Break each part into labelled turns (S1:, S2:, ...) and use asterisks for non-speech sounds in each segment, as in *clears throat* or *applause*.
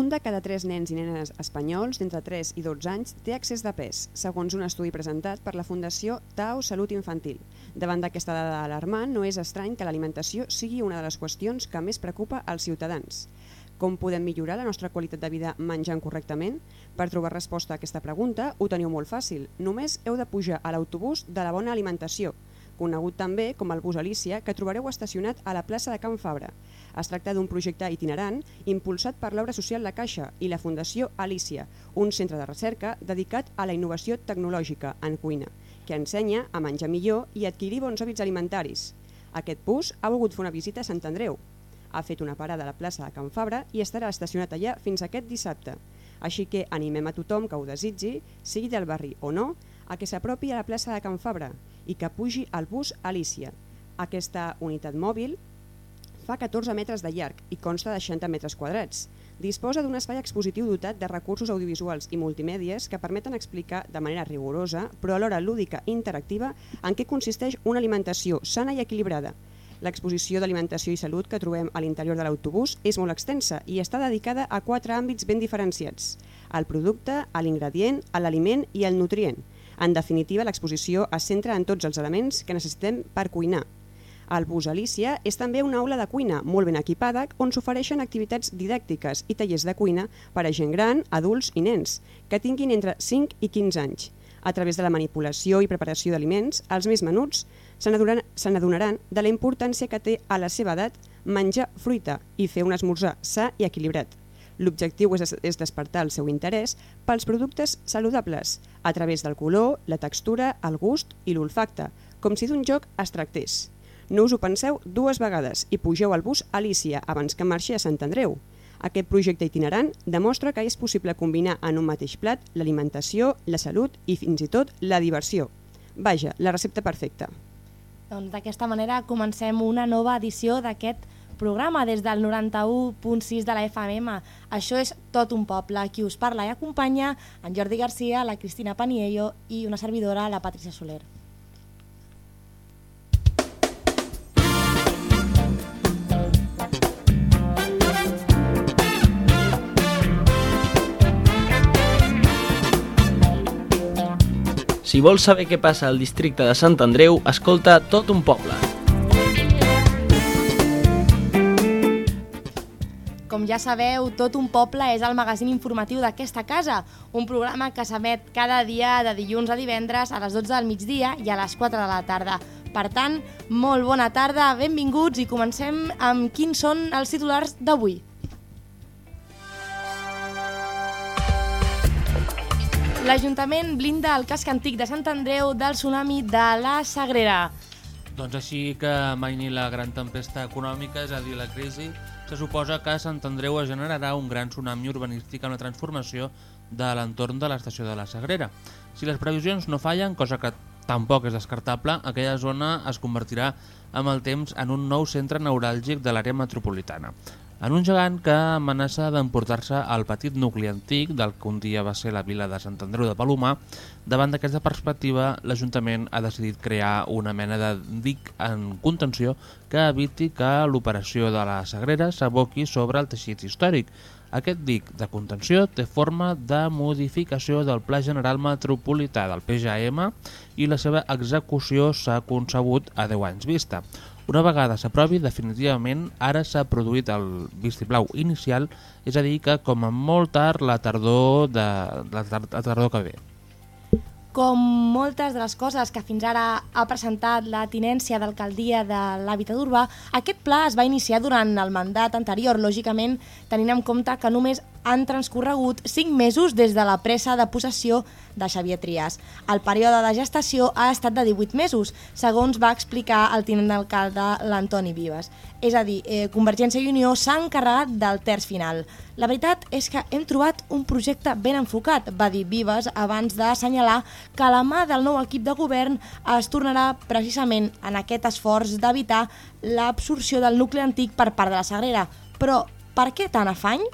S1: Un de cada tres nens i nenes espanyols d'entre 3 i 12 anys té excés de pes, segons un estudi presentat per la Fundació Tau Salut Infantil. Davant d'aquesta dada alarmant, no és estrany que l'alimentació sigui una de les qüestions que més preocupa als ciutadans. Com podem millorar la nostra qualitat de vida menjant correctament? Per trobar resposta a aquesta pregunta ho teniu molt fàcil. Només heu de pujar a l'autobús de la bona alimentació, conegut també com el bus Alicia, que trobareu estacionat a la plaça de Can Fabra. Es tracta d'un projecte itinerant impulsat per l'obra social La Caixa i la Fundació Alicia, un centre de recerca dedicat a la innovació tecnològica en cuina, que ensenya a menjar millor i adquirir bons hàbits alimentaris. Aquest bus ha volgut fer una visita a Sant Andreu. Ha fet una parada a la plaça de Can Fabra i estarà estacionat allà fins aquest dissabte. Així que animem a tothom que ho desitgi, sigui del barri o no, a que s'apropi a la plaça de Can Fabra i que pugi al bus Alicia. Aquesta unitat mòbil fa 14 metres de llarg i consta de 60 metres quadrats. Disposa d'un espai expositiu dotat de recursos audiovisuals i multimèdies que permeten explicar de manera rigorosa, però alhora lúdica i interactiva, en què consisteix una alimentació sana i equilibrada. L'exposició d'alimentació i salut que trobem a l'interior de l'autobús és molt extensa i està dedicada a quatre àmbits ben diferenciats. El producte, l'ingredient, l'aliment i el nutrient – en definitiva, l'exposició es centra en tots els elements que necessitem per cuinar. El Bus Alicia és també una aula de cuina molt ben equipada on s'ofereixen activitats didàctiques i tallers de cuina per a gent gran, adults i nens, que tinguin entre 5 i 15 anys. A través de la manipulació i preparació d'aliments, els més menuts se n'adonaran de la importància que té a la seva edat menjar fruita i fer un esmorzar sa i equilibrat. L'objectiu és, és despertar el seu interès pels productes saludables a través del color, la textura, el gust i l'olfacte, com si d'un joc es tractés. No us ho penseu dues vegades i pugeu al bus Alicia abans que marxi a Sant Andreu. Aquest projecte itinerant demostra que és possible combinar en un mateix plat l'alimentació, la salut i fins i tot la diversió. Vaja, la recepta perfecta.
S2: Doncs d'aquesta manera comencem una nova edició d'aquest programa des del 91.6 de la FMM. Això és Tot un poble. Qui us parla i acompanya en Jordi Garcia, la Cristina Paniello i una servidora, la Patricia Soler.
S3: Si vols saber què passa al districte de Sant Andreu, escolta Tot un poble.
S2: Com ja sabeu, Tot un poble és el magazín informatiu d'aquesta casa, un programa que s'emet cada dia de dilluns a divendres a les 12 del migdia i a les 4 de la tarda. Per tant, molt bona tarda, benvinguts i comencem amb quins són els titulars d'avui. L'Ajuntament blinda el casc antic de Sant Andreu del tsunami de la Sagrera.
S4: Doncs així que mai ni la gran tempesta econòmica, és a dir, la crisi, se suposa que Sant Andreu es generarà un gran tsunami urbanístic amb la transformació de l'entorn de l'estació de la Sagrera. Si les previsions no fallen, cosa que tampoc és descartable, aquella zona es convertirà amb el temps en un nou centre neuràlgic de l'àrea metropolitana en un gegant que amenaça d'emportar-se al petit nucli antic del que un dia va ser la vila de Sant Andreu de Palomar. Davant d'aquesta perspectiva, l'Ajuntament ha decidit crear una mena de dic en contenció que eviti que l'operació de la Sagrera s'aboqui sobre el teixit històric. Aquest dic de contenció té forma de modificació del Pla General Metropolità del PJM i la seva execució s'ha concebut a 10 anys vista. Una vegada s'aprovi, definitivament ara s'ha produït el vistiplau inicial, és a dir, que com a molt tard la tardor, de, la, tardor que ve.
S2: Com moltes de les coses que fins ara ha presentat la tinència d'alcaldia de l'Hàbitat Urbà, aquest pla es va iniciar durant el mandat anterior, lògicament tenint en compte que només han transcorregut 5 mesos des de la pressa de possessió de Xavier Trias. El període de gestació ha estat de 18 mesos, segons va explicar el tinent d'alcalde l'Antoni Vives. És a dir, eh, Convergència i Unió s'ha encarregat del terç final. La veritat és que hem trobat un projecte ben enfocat, va dir Vives abans d'assenyalar que la mà del nou equip de govern es tornarà precisament en aquest esforç d'evitar l'absorció del nucli antic per part de la Sagrera. Però per què tant afany?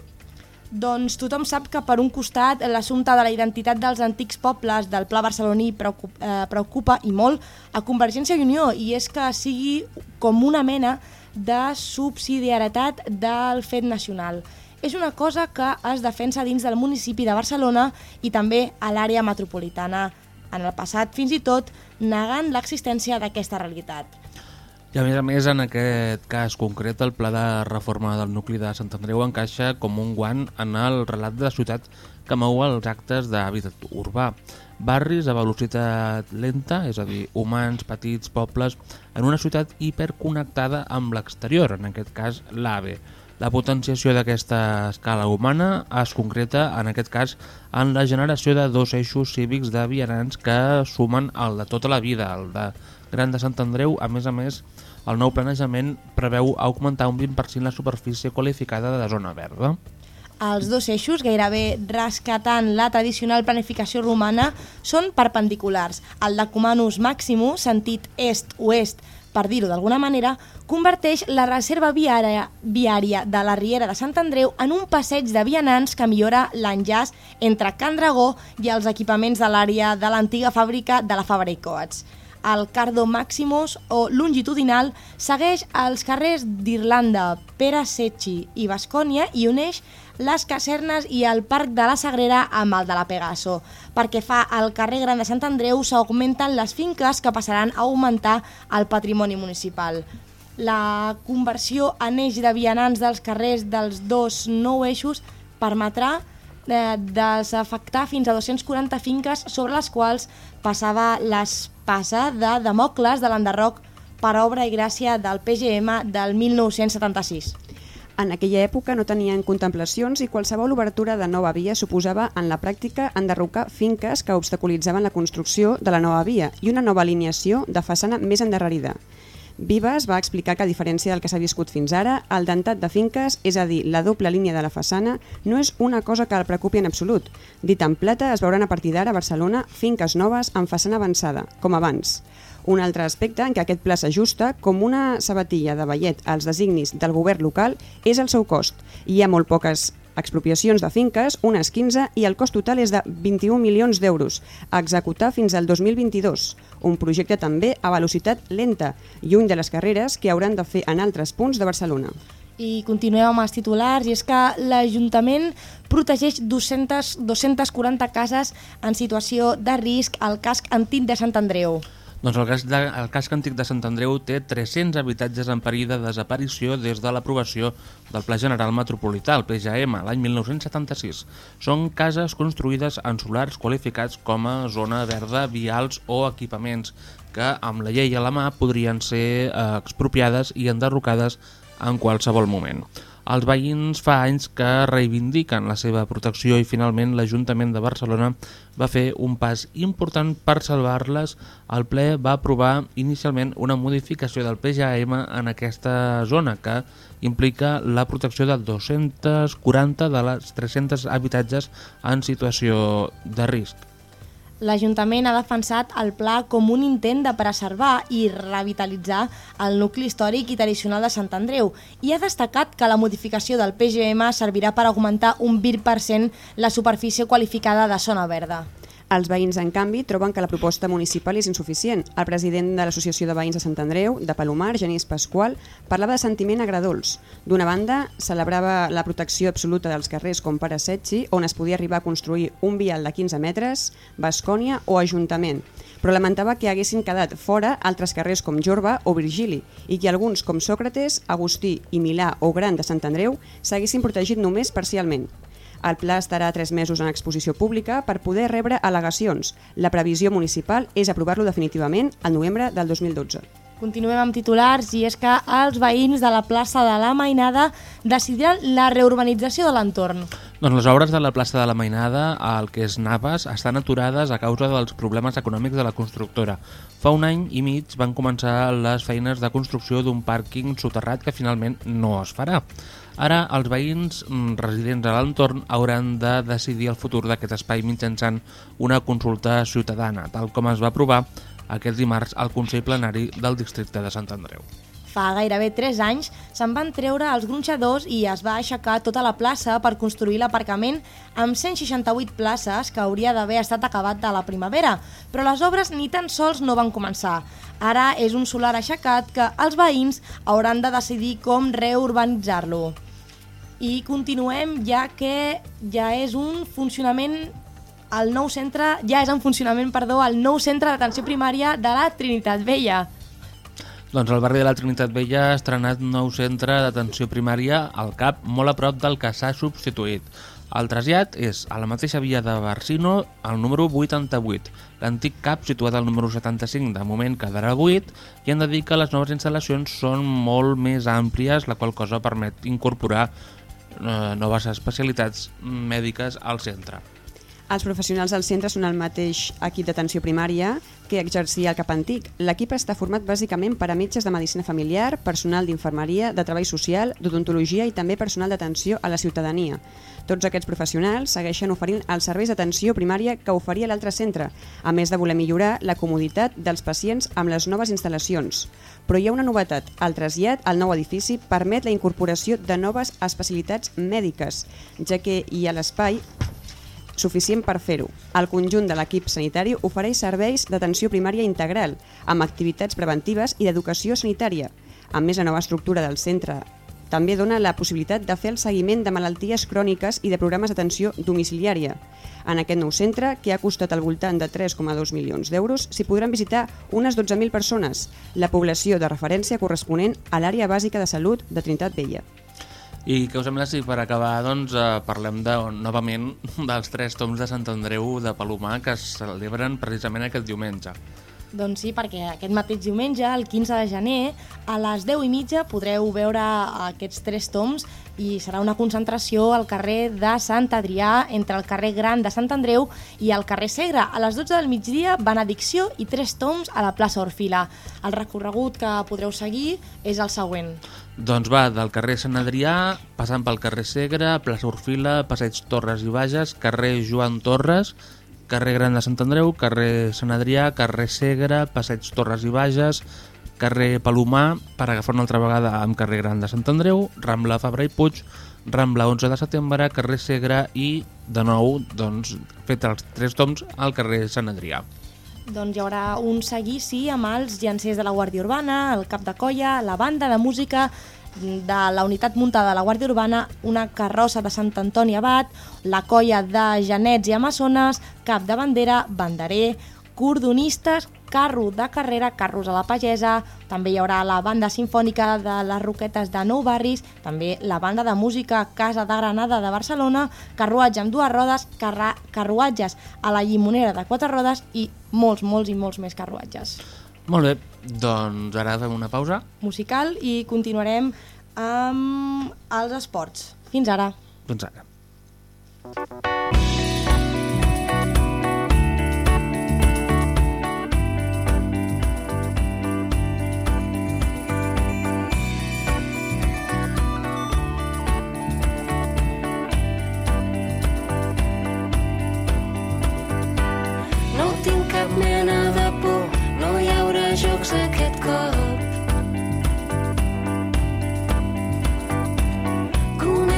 S2: Doncs tothom sap que per un costat l'assumpte de la identitat dels antics pobles del Pla barceloní preocupa, eh, preocupa i molt a Convergència i Unió i és que sigui com una mena de subsidiarietat del fet nacional. és una cosa que es defensa dins del municipi de Barcelona i també a l'àrea metropolitana en el passat, fins i tot negant l'existència d'aquesta realitat.
S4: I a més a més, en aquest cas concret, el pla de reforma del nucli de Sant Andreu encaixa com un guant en el relat de la ciutat que mou els actes d'hàbitat urbà. Barris a velocitat lenta, és a dir, humans, petits, pobles, en una ciutat hiperconnectada amb l'exterior, en aquest cas l'AVE. La potenciació d'aquesta escala humana es concreta, en aquest cas, en la generació de dos eixos cívics de vianants que sumen el de tota la vida, el de Gran de Sant Andreu, a més a més, el nou planejament preveu augmentar un 20% la superfície qualificada de zona verda.
S2: Els dos eixos, gairebé rescatant la tradicional planificació romana, són perpendiculars. El de Cumanus Maximus, sentit est-oest, per dir-ho d'alguna manera, converteix la reserva viària, viària de la Riera de Sant Andreu en un passeig de vianants que millora l'enllaç entre Can Dragó i els equipaments de l'àrea de l'antiga fàbrica de la Fabra i Coats el Cardo Maximus o longitudinal segueix els carrers d'Irlanda, Pere Secchi i Bascònia i uneix les casernes i el Parc de la Sagrera amb el de la Pegaso. Perquè fa al carrer Gran de Sant Andreu s'augmenten les finques que passaran a augmentar el patrimoni municipal. La conversió en eix de vianants dels carrers dels dos nou eixos permetrà eh, desafectar fins a 240 finques sobre les quals passava l'espasa de Democles de l'enderroc per obra i gràcia del PGM del 1976.
S1: En aquella època no tenien contemplacions i qualsevol obertura de nova via suposava en la pràctica enderrocar finques que obstaculitzaven la construcció de la nova via i una nova alineació de façana més endarrerida. Vives va explicar que, a diferència del que s'ha viscut fins ara, el dentat de finques, és a dir, la doble línia de la façana, no és una cosa que el preocupi en absolut. Dit en plata, es veuran a partir d'ara a Barcelona finques noves amb façana avançada, com abans. Un altre aspecte en què aquest pla s'ajusta, com una sabatilla de ballet als designis del govern local, és el seu cost. Hi ha molt poques expropiacions de finques, unes 15, i el cost total és de 21 milions d'euros, a executar fins al 2022. Un projecte també a velocitat lenta, lluny de les carreres que hauran de fer en altres punts de Barcelona.
S2: I continuem amb els titulars, i és que l'Ajuntament protegeix 200, 240 cases en situació de risc al casc antic de Sant Andreu.
S4: Doncs el, cas de, el casc antic de Sant Andreu té 300 habitatges en perill de desaparició des de l'aprovació del Pla General Metropolità, el PGM, l'any 1976. Són cases construïdes en solars qualificats com a zona verda, vials o equipaments que amb la llei a la mà podrien ser eh, expropiades i enderrocades en qualsevol moment. Els veïns fa anys que reivindiquen la seva protecció i finalment l'Ajuntament de Barcelona va fer un pas important per salvar-les. El ple va aprovar inicialment una modificació del PGM en aquesta zona que implica la protecció de 240 de les 300 habitatges en situació de risc.
S2: L'Ajuntament ha defensat el pla com un intent de preservar i revitalitzar el nucli històric i tradicional de Sant Andreu i ha destacat que la modificació del PGM servirà per augmentar un 20% la superfície qualificada de zona verda.
S1: Els veïns, en canvi, troben que la proposta municipal és insuficient. El president de l'Associació de Veïns de Sant Andreu, de Palomar, Genís Pasqual, parlava de sentiment agradols. D'una banda, celebrava la protecció absoluta dels carrers com Pare Setxi, on es podia arribar a construir un vial de 15 metres, Bascònia o Ajuntament, però lamentava que haguessin quedat fora altres carrers com Jorba o Virgili i que alguns com Sòcrates, Agustí i Milà o Gran de Sant Andreu s'haguessin protegit només parcialment. El pla estarà tres mesos en exposició pública per poder rebre al·legacions. La previsió municipal és aprovar-lo definitivament al novembre del 2012.
S2: Continuem amb titulars i és que els veïns de la plaça de la Mainada decidiran la reurbanització de l'entorn.
S4: Doncs les obres de la plaça de la Mainada, al que és Navas, estan aturades a causa dels problemes econòmics de la constructora. Fa un any i mig van començar les feines de construcció d'un pàrquing soterrat que finalment no es farà. Ara, els veïns mm, residents a l'entorn hauran de decidir el futur d'aquest espai mitjançant una consulta ciutadana, tal com es va aprovar aquest dimarts al Consell Plenari del districte de Sant Andreu.
S2: Fa gairebé 3 anys se'n van treure els gronxadors i es va aixecar tota la plaça per construir l'aparcament amb 168 places que hauria d'haver estat acabat de la primavera, però les obres ni tan sols no van començar. Ara és un solar aixecat que els veïns hauran de decidir com reurbanitzar-lo. I continuem ja que ja és un funcionament el nou centre, ja és en funcionament, perdó, el nou centre d'atenció primària de la Trinitat Vella.
S4: Doncs el barri de la Trinitat Vella ha estrenat un nou centre d'atenció primària al CAP, molt a prop del que s'ha substituït. El trasllat és a la mateixa via de Barsino, al número 88. L'antic CAP, situat al número 75, de moment quedarà buit, i han de dir que les noves instal·lacions són molt més àmplies, la qual cosa permet incorporar noves especialitats mèdiques al centre.
S1: Els professionals del centre són el mateix equip d'atenció primària que exercia el CAP antic. L'equip està format bàsicament per a metges de medicina familiar, personal d'infermeria, de treball social, d'odontologia i també personal d'atenció a la ciutadania. Tots aquests professionals segueixen oferint els serveis d'atenció primària que oferia l'altre centre, a més de voler millorar la comoditat dels pacients amb les noves instal·lacions. Però hi ha una novetat. El trasllat al nou edifici permet la incorporació de noves especialitats mèdiques, ja que hi ha l'espai suficient per fer-ho. El conjunt de l'equip sanitari ofereix serveis d'atenció primària integral, amb activitats preventives i d'educació sanitària. A més, la nova estructura del centre també dona la possibilitat de fer el seguiment de malalties cròniques i de programes d'atenció domiciliària. En aquest nou centre, que ha costat al voltant de 3,2 milions d'euros, s'hi podran visitar unes 12.000 persones, la població de referència corresponent a l'àrea bàsica de salut de Trinitat Vella.
S4: I què us sembla si per acabar doncs, eh, parlem de, novament dels tres toms de Sant Andreu de Palomar que es celebren precisament aquest diumenge?
S2: Doncs sí, perquè aquest mateix diumenge, el 15 de gener, a les 10 i mitja podreu veure aquests tres toms i serà una concentració al carrer de Sant Adrià, entre el carrer Gran de Sant Andreu i el carrer Segre. A les 12 del migdia, benedicció i tres toms a la plaça Orfila. El recorregut que podreu seguir és el següent.
S4: Doncs va del carrer Sant Adrià, passant pel carrer Segre, plaça Orfila, passeig Torres i Bages, carrer Joan Torres, carrer Gran de Sant Andreu, carrer Sant Adrià, carrer Segre, passeig Torres i Bages, carrer Palomar, per agafar una altra vegada amb carrer Gran de Sant Andreu, Rambla Fabra i Puig, Rambla 11 de setembre, carrer Segre i, de nou, doncs, fet els tres toms al carrer Sant Adrià.
S2: Doncs hi haurà un seguici amb els llancers de la Guàrdia Urbana, el cap de colla, la banda de música de la unitat muntada de la Guàrdia Urbana, una carrossa de Sant Antoni Abat, la colla de Janets i Amazones, cap de bandera, banderer, cordonistes, carro de carrera, carros a la pagesa, també hi haurà la banda sinfònica de les Roquetes de Nou Barris, també la banda de música Casa de Granada de Barcelona, carruatge amb dues rodes, carruatges a la llimonera de quatre rodes i molts, molts i molts més carruatges.
S4: Molt bé, doncs ara fem una pausa.
S2: Musical i continuarem amb els esports. Fins ara.
S4: Fins ara.
S5: No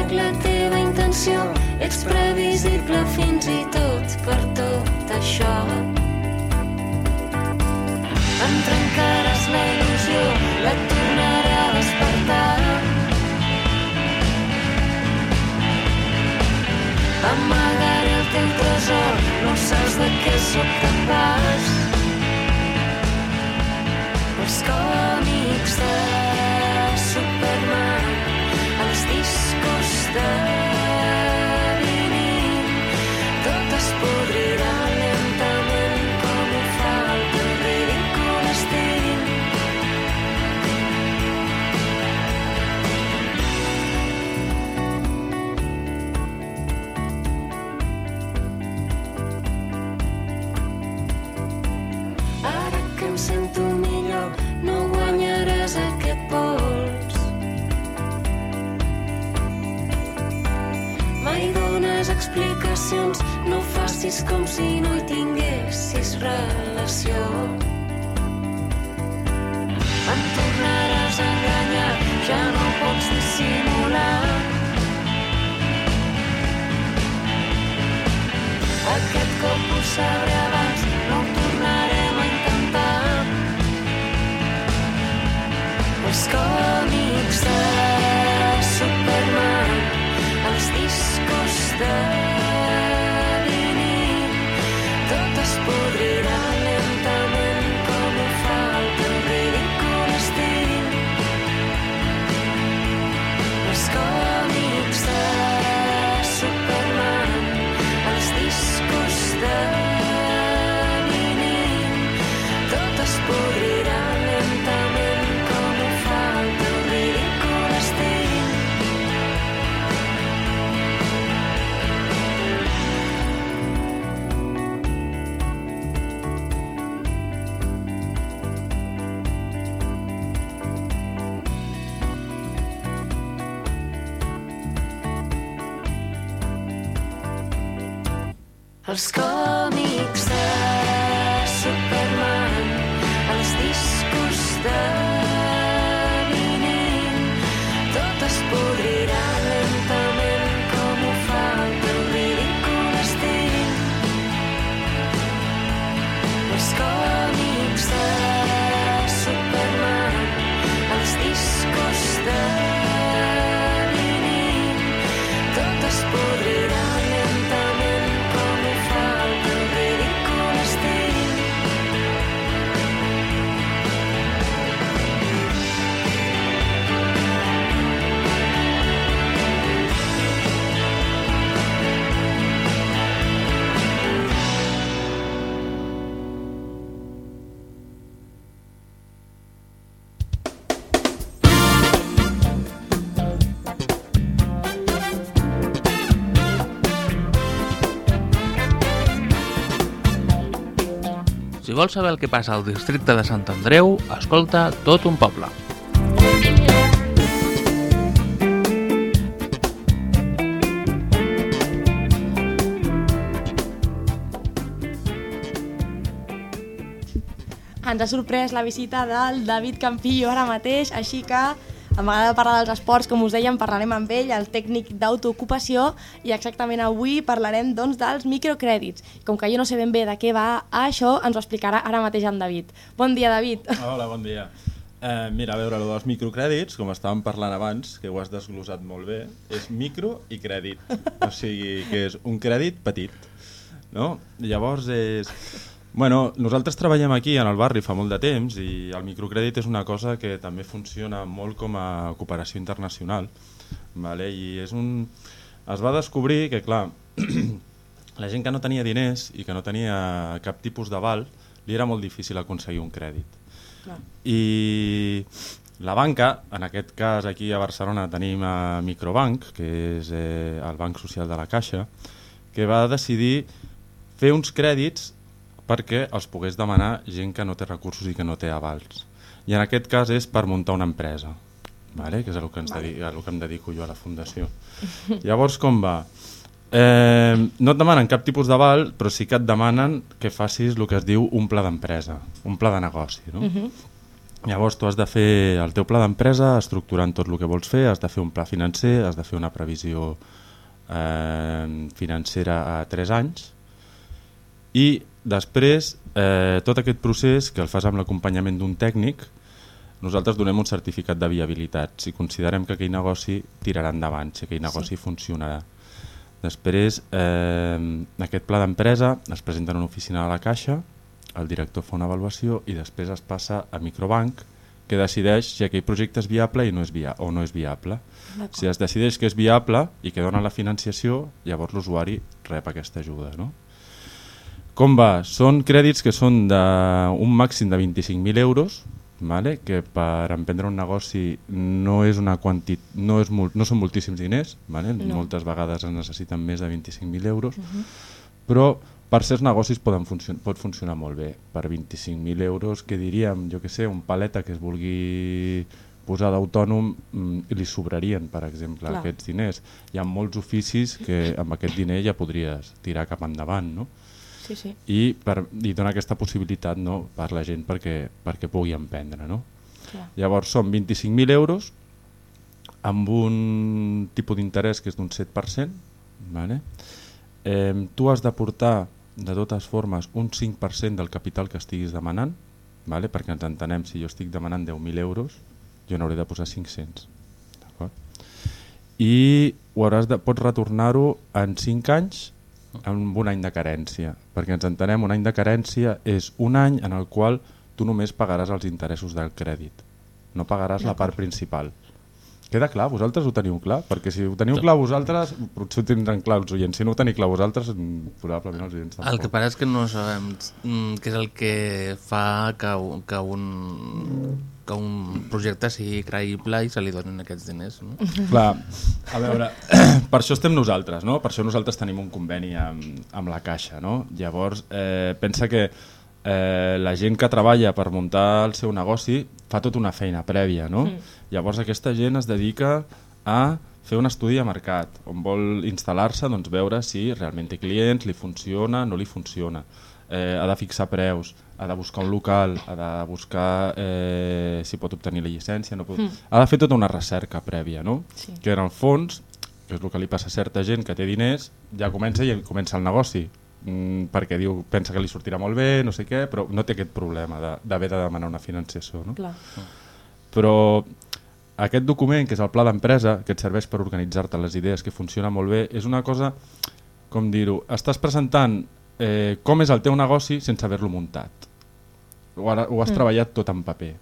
S5: Conec la teva intenció, ets previsible fins i tot per tot això. Em trencaràs la il·lusió, la tornaré a despertar. Amagaré el teu tresor, no saps de què sóc com si no hi tinguessis relació. Els còmics de
S4: vols saber el que passa al districte de Sant Andreu, escolta tot un poble.
S2: Ens ha sorprès la visita del David Campillo ara mateix, així que m'agrada parlar dels esports, com us dèiem, parlarem amb ell, el tècnic d'autoocupació, i exactament avui parlarem doncs, dels microcrèdits. Com que jo no sé ben bé de què va això, ens ho explicarà ara mateix en David. Bon dia, David.
S6: Hola, bon dia. Eh, mira, a veure, el dels microcrèdits, com estàvem parlant abans, que ho has desglosat molt bé, és micro i crèdit. O sigui, que és un crèdit petit. No? Llavors és... Bueno, nosaltres treballem aquí en el barri fa molt de temps i el microcrèdit és una cosa que també funciona molt com a cooperació internacional. Vale? I és un... Es va descobrir que, clar, *clears throat* la gent que no tenia diners i que no tenia cap tipus d'aval, li era molt difícil aconseguir un crèdit. I la banca, en aquest cas aquí a Barcelona tenim a Microbank, que és eh, el Banc Social de la Caixa, que va decidir fer uns crèdits perquè els pogués demanar gent que no té recursos i que no té avals. I en aquest cas és per muntar una empresa, vale? que és el que, ens vale. el que em dedico jo a la fundació. *laughs* Llavors, com va? Eh, no et demanen cap tipus d'aval, però sí que et demanen que facis el que es diu un pla d'empresa, un pla de negoci. No? Uh -huh. Llavors tu has de fer el teu pla d'empresa estructurant tot el que vols fer, has de fer un pla financer, has de fer una previsió eh, financera a 3 anys i després eh, tot aquest procés que el fas amb l'acompanyament d'un tècnic nosaltres donem un certificat de viabilitat si considerem que aquell negoci tirarà endavant, si aquell negoci sí. funcionarà. Després, eh, aquest pla d'empresa es presenta en una oficina de la Caixa, el director fa una avaluació i després es passa a Microbank, que decideix si aquell projecte és viable i no és via o no és viable. Si es decideix que és viable i que dona la financiació, llavors l'usuari rep aquesta ajuda. No? Com va? Són crèdits que són d'un màxim de 25.000 euros, vale? que per emprendre un negoci no, és una quantit, no, és molt, no són moltíssims diners, vale?
S2: No.
S6: moltes vegades es necessiten més de 25.000 euros, uh -huh. però per certs negocis poden funcion pot funcionar molt bé. Per 25.000 euros, que diríem, jo que sé, un paleta que es vulgui posar d'autònom mm, li sobrarien, per exemple,
S2: Clar.
S6: aquests diners. Hi ha molts oficis que amb aquest diner ja podries tirar cap endavant, no?
S2: Sí, sí.
S6: I, per, i donar aquesta possibilitat no, per la gent perquè, perquè pugui emprendre. No?
S2: Clar.
S6: Llavors són 25.000 euros amb un tipus d'interès que és d'un 7%. Vale? Eh, tu has d'aportar de totes formes un 5% del capital que estiguis demanant, vale? perquè ens entenem, si jo estic demanant 10.000 euros, jo n'hauré de posar 500. D'acord? I ho hauràs de, pots retornar-ho en 5 anys amb un any de carència, perquè ens entenem, un any de carència és un any en el qual tu només pagaràs els interessos del crèdit, no pagaràs la part principal. Queda clar? Vosaltres ho teniu clar? Perquè si ho teniu clar vosaltres, potser ho tindran clar els oients. Si no ho teniu clar vosaltres, mm, probablement els oients tampoc.
S4: El que passa és que no sabem mm, què és el que fa que, que, un, que un projecte sigui creïble i se li donin aquests diners. No?
S6: Clar, a veure, *clears throat* per això estem nosaltres, no? Per això nosaltres tenim un conveni amb, amb la Caixa, no? Llavors, eh, pensa que eh, la gent que treballa per muntar el seu negoci fa tota una feina prèvia, no? Mm. Llavors aquesta gent es dedica a fer un estudi de mercat, on vol instal·lar-se, doncs veure si realment té clients, li funciona, no li funciona. Eh, ha de fixar preus, ha de buscar un local, ha de buscar eh, si pot obtenir la llicència, no pot...
S2: Mm.
S6: ha de fer tota una recerca prèvia, no?
S2: Sí.
S6: que en el fons, que és el que li passa a certa gent que té diners, ja comença i comença el negoci, mm, perquè diu, pensa que li sortirà molt bé, no sé què, però no té aquest problema d'haver de, de demanar una financiació. No?
S2: Clar.
S6: Però aquest document, que és el pla d'empresa, que et serveix per organitzar-te les idees, que funciona molt bé, és una cosa, com dir-ho, estàs presentant eh, com és el teu negoci sense haver-lo muntat. Ho, ho has mm. treballat tot en paper.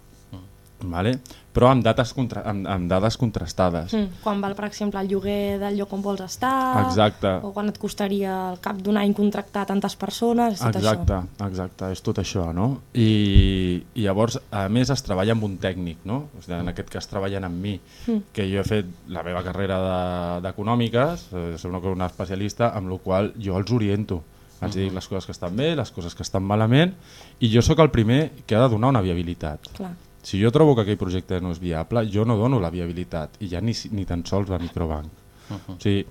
S6: Vale? Però amb, dates contra amb, amb dades contrastades.
S2: Mm. Quan val, per exemple, el lloguer del lloc on vols estar,
S6: Exacte.
S2: o quan et costaria al cap d'un any contractar tantes persones, tot
S6: Exacte,
S2: això.
S6: exacte, és tot això, no? I, I llavors, a més, es treballa amb un tècnic, no? O sigui, en aquest cas treballen amb mi,
S2: Mm.
S6: que jo he fet la meva carrera de- d'econòmiques, de, soc una, una especialista, amb la qual jo els oriento. Els dic les coses que estan bé, les coses que estan malament, i jo sóc el primer que ha de donar una viabilitat.
S2: Clar.
S6: Si jo trobo que aquell projecte no és viable, jo no dono la viabilitat, i ja ni, ni tan sols va a Microbank.
S4: Uh -huh.
S6: O sigui,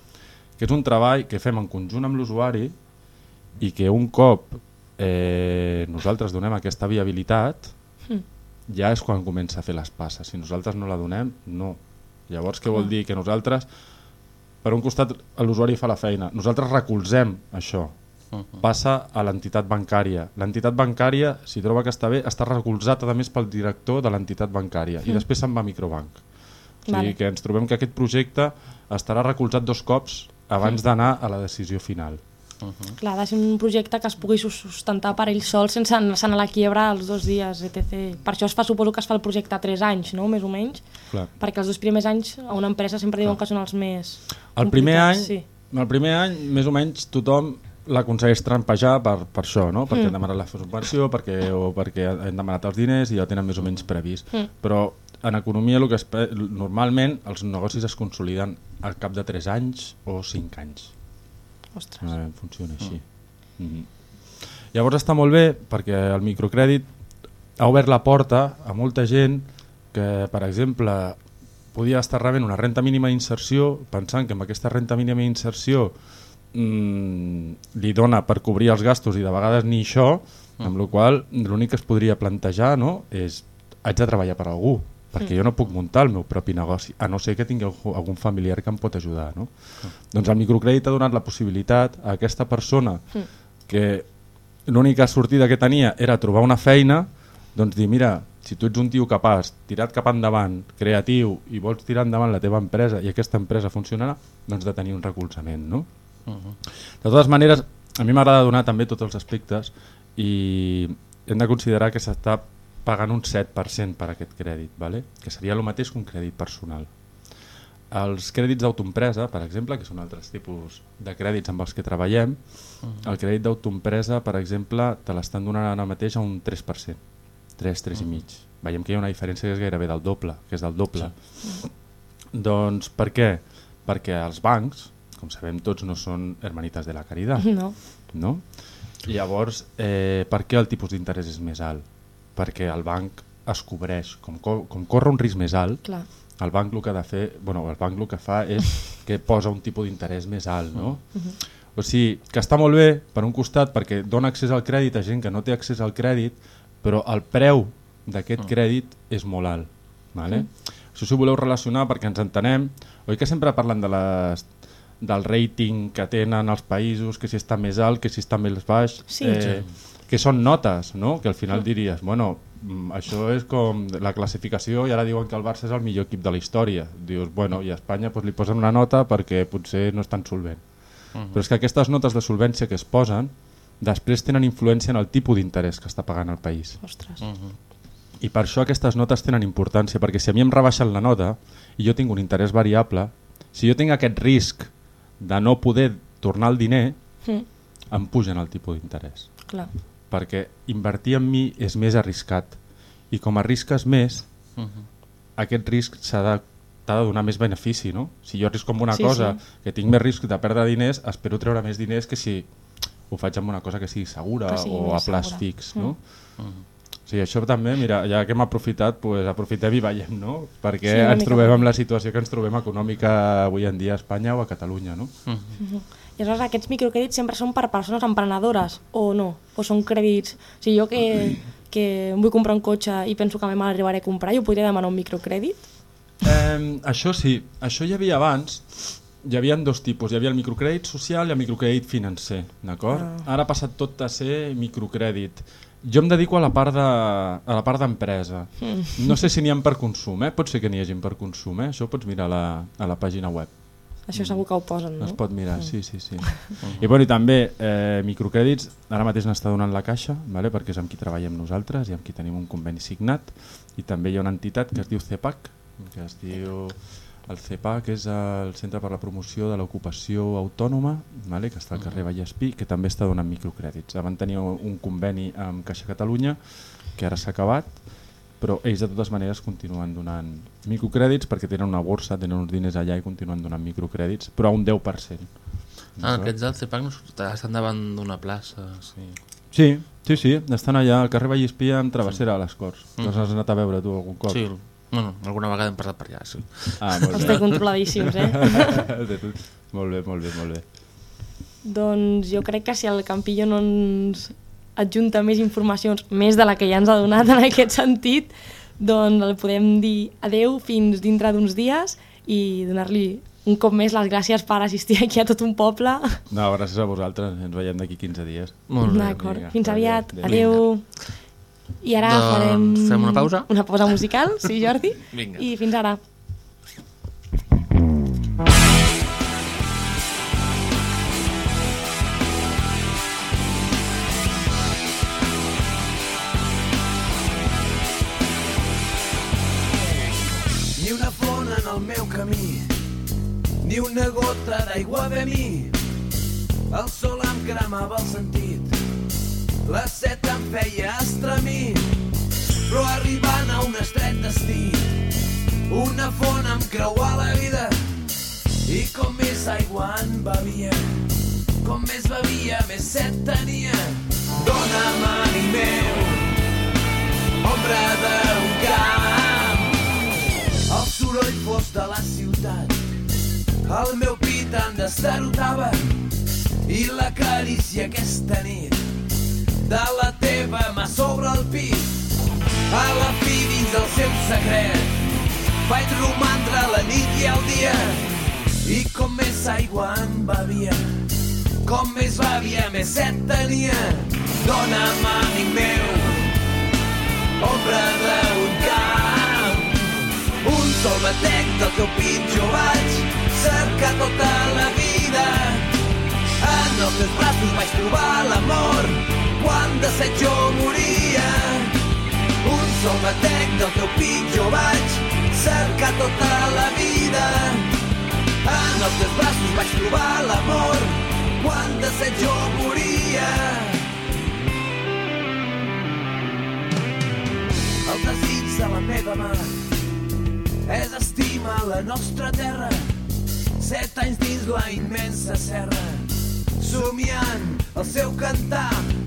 S6: que és un treball que fem en conjunt amb l'usuari i que un cop eh, nosaltres donem aquesta viabilitat,
S2: Mm.
S6: ja és quan comença a fer les passes. Si nosaltres no la donem, no. Llavors, què vol
S2: Clar.
S6: dir? Que nosaltres, per un costat, l'usuari fa la feina. Nosaltres recolzem això.
S4: Uh -huh.
S6: Passa a l'entitat bancària. L'entitat bancària, si troba que està bé, està recolzat a més pel director de l'entitat bancària i després se'n va a Microbank. O sigui
S2: Vale.
S6: que ens trobem que aquest projecte estarà recolzat dos cops abans d'anar a la decisió final.
S4: Uh -huh.
S2: Clar, ha de ser un projecte que es pugui sus- sustentar per ell sol sense anar a la quiebra els dos dies, etc. Per això es fa, suposo que es fa el projecte a 3 anys, no?, més o menys,
S6: Clar.
S2: perquè els dos primers anys a una empresa sempre diuen que són els més
S6: El primer, any,
S2: Sí.
S6: el primer any, més o menys, tothom l'aconsegueix trampejar per, per això, no? perquè
S2: Mm.
S6: han demanat la subvenció perquè, o perquè han demanat els diners i ja tenen més o menys previst.
S2: Mm.
S6: Però en economia el que es, normalment els negocis es consoliden al cap de 3 anys o 5 anys.
S2: Ostres.
S6: Normalment funciona així. Mm. -hmm. Llavors està molt bé perquè el microcrèdit ha obert la porta a molta gent que, per exemple, podia estar rebent una renta mínima d'inserció pensant que amb aquesta renta mínima d'inserció mm, li dona per cobrir els gastos i de vegades ni això, amb la qual l'únic que es podria plantejar no, és haig de treballar per algú perquè jo no puc muntar el meu propi negoci, a no ser que tingui algun familiar que em pot ajudar. No? Doncs el microcrèdit ha donat la possibilitat a aquesta persona que l'única sortida que tenia era trobar una feina, doncs dir, mira, si tu ets un tio capaç, tirat cap endavant, creatiu, i vols tirar endavant la teva empresa i aquesta empresa funcionarà, doncs de tenir un recolzament, no?
S4: Uh -huh.
S6: De totes maneres, a mi m'agrada donar també tots els aspectes i hem de considerar que s'està pagant un 7% per aquest crèdit, vale? que seria el mateix que un crèdit personal. Els crèdits d'autoempresa, per exemple, que són altres tipus de crèdits amb els que treballem, el crèdit d'autoempresa, per exemple, te l'estan donant ara mateix a un 3%, 3, 3 i mig. Veiem que hi ha una diferència que és gairebé del doble, que és del doble. Doncs per què? Perquè els bancs, com sabem tots, no són hermanites de la caritat *laughs*
S2: No?
S6: no? Llavors, eh, per què el tipus d'interès és més alt? Perquè el banc es cobreix, com, co com corre un risc més alt,
S2: Clar.
S6: el banc el que ha de fer, bueno, el banc el que fa és *laughs* que posa un tipus d'interès més alt, no? O sigui, que està molt bé per un costat perquè dona accés al crèdit a gent que no té accés al crèdit, però el preu d'aquest crèdit és molt alt. Vale? Això si ho voleu relacionar perquè ens entenem, oi que sempre parlen de les del rating que tenen els països, que si està més alt, que si està més baix,
S2: Sí.
S6: eh, que són notes, no? que al final diries, bueno, mm, això és com la classificació i ara diuen que el Barça és el millor equip de la història. Dius, bueno, i a Espanya doncs, li posen una nota perquè potser no és tan solvent. Però és que aquestes notes de solvència que es posen després tenen influència en el tipus d'interès que està pagant el país.
S2: Ostres.
S4: Uh -huh.
S6: I per això aquestes notes tenen importància, perquè si a mi em rebaixen la nota i jo tinc un interès variable, si jo tinc aquest risc de no poder tornar el diner,
S2: Mm.
S6: em pugen el tipus d'interès.
S2: Clar.
S6: Perquè invertir en mi és més arriscat. I com arrisques més,
S4: Uh -huh.
S6: aquest risc s'ha de t'ha de donar més benefici, no? Si jo arrisco amb una
S2: Sí,
S6: cosa
S2: sí.
S6: que tinc més risc de perdre diners, espero treure més diners que si ho faig amb una cosa que sigui segura
S2: Que sigui
S6: o a plaç
S2: segura.
S6: fix,
S2: Mm.
S6: no? Sí, això també, mira, ja que hem aprofitat, pues, aprofitem i veiem, no? Perquè
S2: Sí,
S6: ens trobem amb la situació que ens trobem econòmica avui en dia a Espanya o a Catalunya, no?
S2: I aleshores aquests microcrèdits sempre són per persones emprenedores, o no? O són crèdits... O sigui, jo que, *clears throat* que vull comprar un cotxe i penso que a mi me l'arribaré a comprar, jo podria demanar un microcrèdit?
S6: Eh, això sí, això hi havia abans, hi havia dos tipus, hi havia el microcrèdit social i el microcrèdit financer, d'acord?
S2: Ah.
S6: Ara ha passat tot a ser microcrèdit. Jo em dedico a la part de, a la part d'empresa.
S2: Mm.
S6: No sé si n'hi ha per consum, eh? Pot ser que n'hi hagi per consum, eh? Això pots mirar a la, a la pàgina web.
S2: Això segur que ho posen, no?
S6: Es pot mirar, sí, sí, sí. I, bueno, i també eh, microcrèdits, ara mateix n'està donant la Caixa, vale? perquè és amb qui treballem nosaltres i amb qui tenim un conveni signat, i també hi ha una entitat que es diu CEPAC, que es diu el CEPAC és el Centre per la Promoció de l'Ocupació Autònoma, vale? que està al carrer Vallespí, que també està donant microcrèdits. Van tenir un conveni amb Caixa Catalunya, que ara s'ha acabat, però ells de totes maneres continuen donant microcrèdits perquè tenen una borsa, tenen uns diners allà i continuen donant microcrèdits, però a un 10%.
S4: Ah, aquests del CEPAC no estan davant d'una plaça. Sí.
S6: Sí, sí, sí, estan allà al carrer Vallespia amb travessera a les Corts.
S4: Mm.
S6: Mm. has anat a veure tu algun cop?
S4: sí, bueno, alguna vegada hem passat per allà, sí.
S6: Ah, molt
S2: Els
S6: bé.
S2: té controladíssims, eh? *laughs*
S6: De tot. molt bé, molt bé, molt bé.
S2: Doncs jo crec que si el Campillo no ens adjunta més informacions, més de la que ja ens ha donat en aquest sentit, doncs el podem dir adeu fins dintre d'uns dies i donar-li un cop més les gràcies per assistir aquí a tot un poble.
S6: No, gràcies a vosaltres, ens veiem d'aquí 15 dies.
S4: Molt bé.
S2: D'acord, fins
S6: adéu,
S2: aviat,
S6: adéu.
S2: adeu. I ara
S4: Doncs
S2: farem...
S4: fem una pausa?
S2: Una pausa musical, sí *laughs* Jordi?
S4: Vinga.
S2: I fins ara.
S7: Ni una font en el meu camí, ni una gota d'aigua a mi. El sol em cremava el sentit, la set em feia estremir. Però arribant a un estret destí, una font em creua la vida. I com més aigua en bevia, com més bevia, més set tenia. Dóna'm ànim meu, ombra d'un camp, el soroll fos de la ciutat. El meu pit em destarotava i la carícia aquesta nit de la teva mà sobre el pit. A la fi dins el seu secret vaig romandre la nit i el dia i com més aigua en bevia com més bevia més set tenia Dóna'm amic meu ombra d'un camp un sol batec del teu pit jo vaig cercar tota la vida. En els teus braços vaig trobar l'amor quan de set jo moria. Un sol batec del teu pit jo vaig cercar tota la vida. En els teus braços vaig trobar l'amor quan de set jo moria. El desig de la meva mà és estima la nostra terra. Set anys dins la immensa serra, somiant el seu cantar.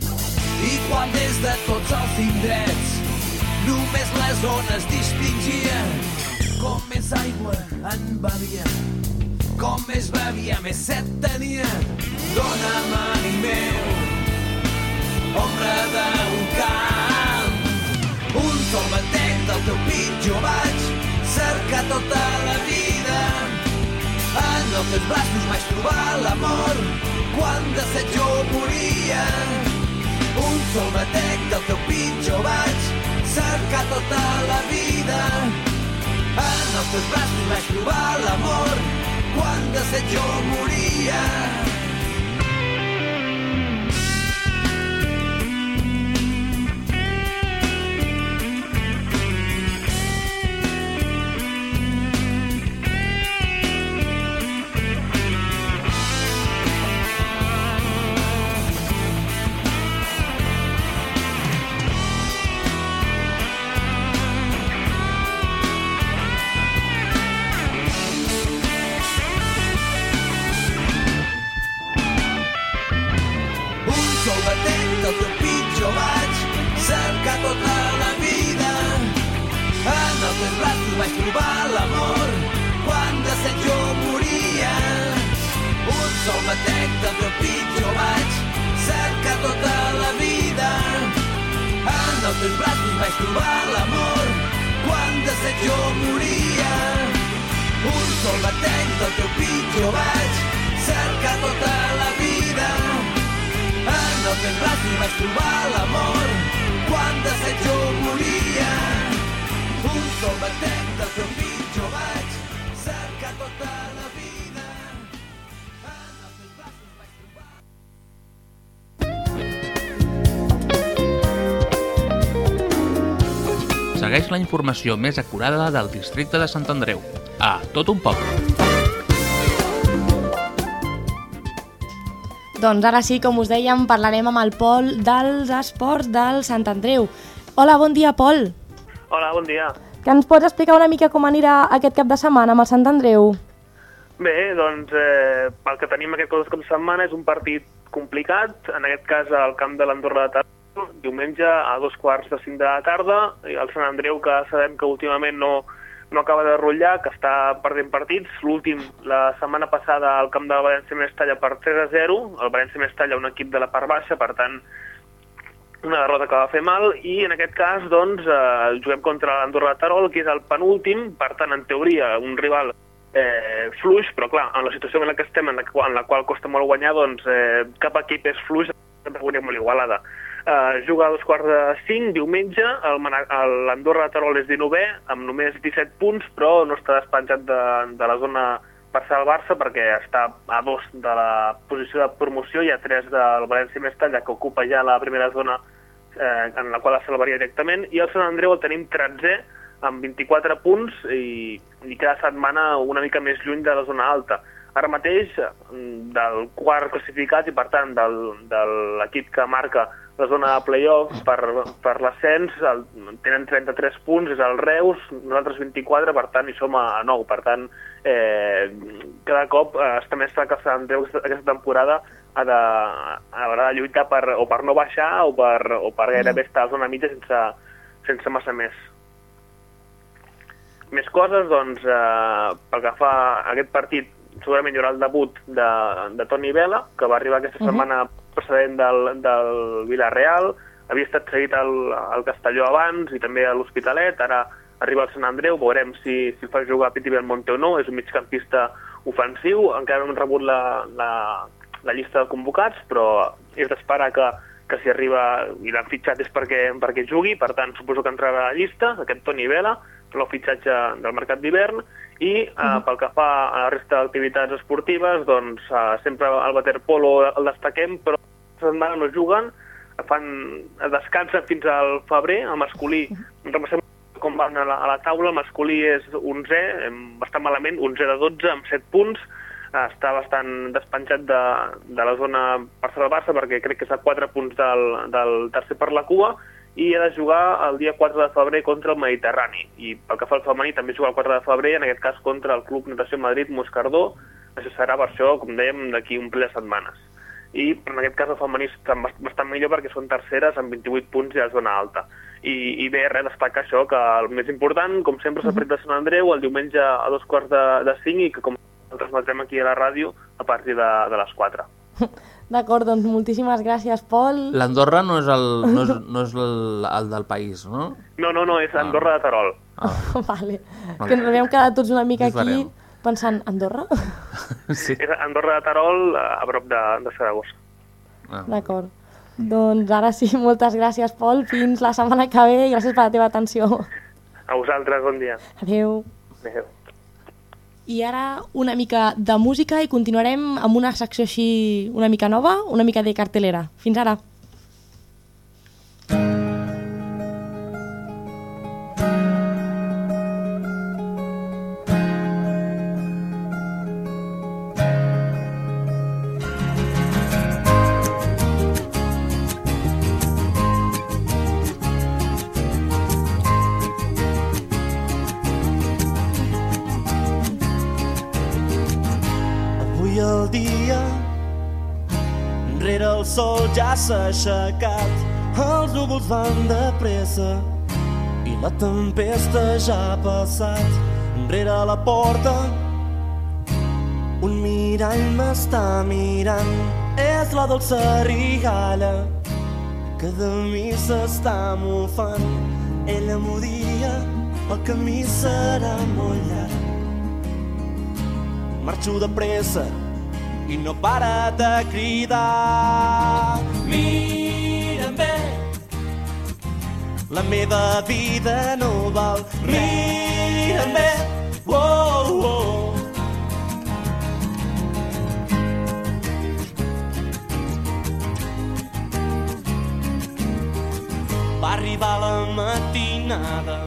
S7: I quan des de tots els indrets només les ones distingia com més aigua en bevia, com més bevia més set tenia. Dóna'm ànim meu, ombra d'un camp, un sol batec del teu pit jo vaig cercar tota la vida. En els teus braços vaig trobar l'amor quan de set jo moria. Un sol batec del teu pit jo vaig cercar tota la vida. En els teus braços vaig trobar l'amor quan de set jo moria.
S4: Informació més acurada del districte de Sant Andreu. A tot un poble.
S2: Doncs ara sí, com us dèiem, parlarem amb el Pol dels esports del Sant Andreu. Hola, bon dia, Pol.
S8: Hola, bon dia.
S2: Que ens pots explicar una mica com anirà aquest cap de setmana amb el Sant Andreu?
S8: Bé, doncs eh, el que tenim aquest cap de setmana és un partit complicat, en aquest cas al camp de l'Andorra de Tarragona, diumenge a dos quarts de cinc de la tarda, i el Sant Andreu que sabem que últimament no, no acaba de rotllar, que està perdent partits. L'últim, la setmana passada, al camp del València Mestalla per 3 a 0. El València Mestalla, un equip de la part baixa, per tant, una derrota que va fer mal, i en aquest cas, doncs, eh, juguem contra l'Andorra de Tarol, que és el penúltim, per tant, en teoria, un rival eh, fluix, però clar, en la situació en la que estem, en la, qual- en la qual costa molt guanyar, doncs eh, cap equip és fluix, una categoria molt igualada. Eh, juga a dos quarts de cinc, diumenge, l'Andorra de Tarol és 19è, amb només 17 punts, però no està despenjat de, de la zona per ser el Barça perquè està a dos de la posició de promoció i a tres del València Mestalla, que ocupa ja la primera zona eh, en la qual es salvaria directament, i el Sant Andreu el tenim 13è, amb 24 punts i, i cada setmana una mica més lluny de la zona alta. Ara mateix, mm, del quart classificat i, per tant, del, de l'equip que marca la zona de playoff per, per l'ascens, tenen 33 punts, és el Reus, nosaltres 24, per tant, hi som a, a 9. Per tant, eh, cada cop eh, està més clar que el Sant Andreu aquesta, temporada ha de, haurà de lluitar per, o per no baixar o per, o per gairebé estar a zona mitja sense, sense massa més. Més coses, doncs, eh, pel que fa a aquest partit, segurament hi haurà el debut de, de Toni Vela, que va arribar aquesta
S2: Mhm.
S8: setmana procedent del, del Villarreal, havia estat seguit al, al Castelló abans i també a l'Hospitalet, ara arriba al Sant Andreu, veurem si, si fa jugar Piti Belmonte o no, és un migcampista ofensiu, encara no hem rebut la, la, la llista de convocats, però és d'esperar que, que si arriba i l'han fitxat és perquè, perquè jugui, per tant suposo que entrarà a la llista, aquest Toni Vela, el fitxatge del mercat d'hivern, i eh, pel que fa a la resta d'activitats esportives, doncs eh, sempre el waterpolo el destaquem, però setmana no juguen, fan, descansen fins al febrer, el masculí, repassem com van a la, a la taula, el masculí és 11è, em, bastant malament, 11 de 12 amb 7 punts, eh, està bastant despenjat de, de la zona per Barça perquè crec que és a 4 punts del, del tercer per la cua i ha de jugar el dia 4 de febrer contra el Mediterrani. I pel que fa al femení també juga el 4 de febrer en aquest cas contra el Club Natació Madrid Moscardó. Això serà per això, com dèiem, d'aquí un ple de setmanes i en aquest cas el femení està bast- bastant millor perquè són terceres amb 28 punts i a zona alta. I, i bé, res, destacar això, que el més important, com sempre, és el partit de Sant Andreu, el diumenge a dos quarts de, de cinc i que com el transmetrem aquí a la ràdio a partir de, de les 4. *laughs*
S2: D'acord, doncs moltíssimes gràcies, Pol.
S4: L'Andorra no és, el, no és, *laughs* no és el, el del país, no?
S8: No, no, no, és Andorra de Tarol.
S4: Ah, *laughs*
S2: vale. Que ens havíem quedat tots una mica aquí
S4: Diferent.
S2: Pensant, Andorra? *laughs*
S4: sí.
S8: És Andorra de Tarol, a prop de, de Saragossa.
S4: Ah.
S2: D'acord. Doncs ara sí, *laughs* moltes gràcies, Pol. Fins la setmana que ve i gràcies per la teva atenció.
S8: A vosaltres, bon dia.
S2: Adéu.
S8: Adéu.
S2: I ara una mica de música i continuarem amb una secció així una mica nova, una mica de cartelera. Fins ara.
S9: S'ha aixecat Els núvols van de pressa i la tempesta ja ha passat. Enrere la porta un mirall m'està mirant. És la dolça rigalla que de mi s'està mofant. Ella m'ho dia el camí serà molt llarg. Marxo de pressa i no para de cridar mira'm bé la meva vida no val. Mira'm bé oh, oh. va arribar la matinada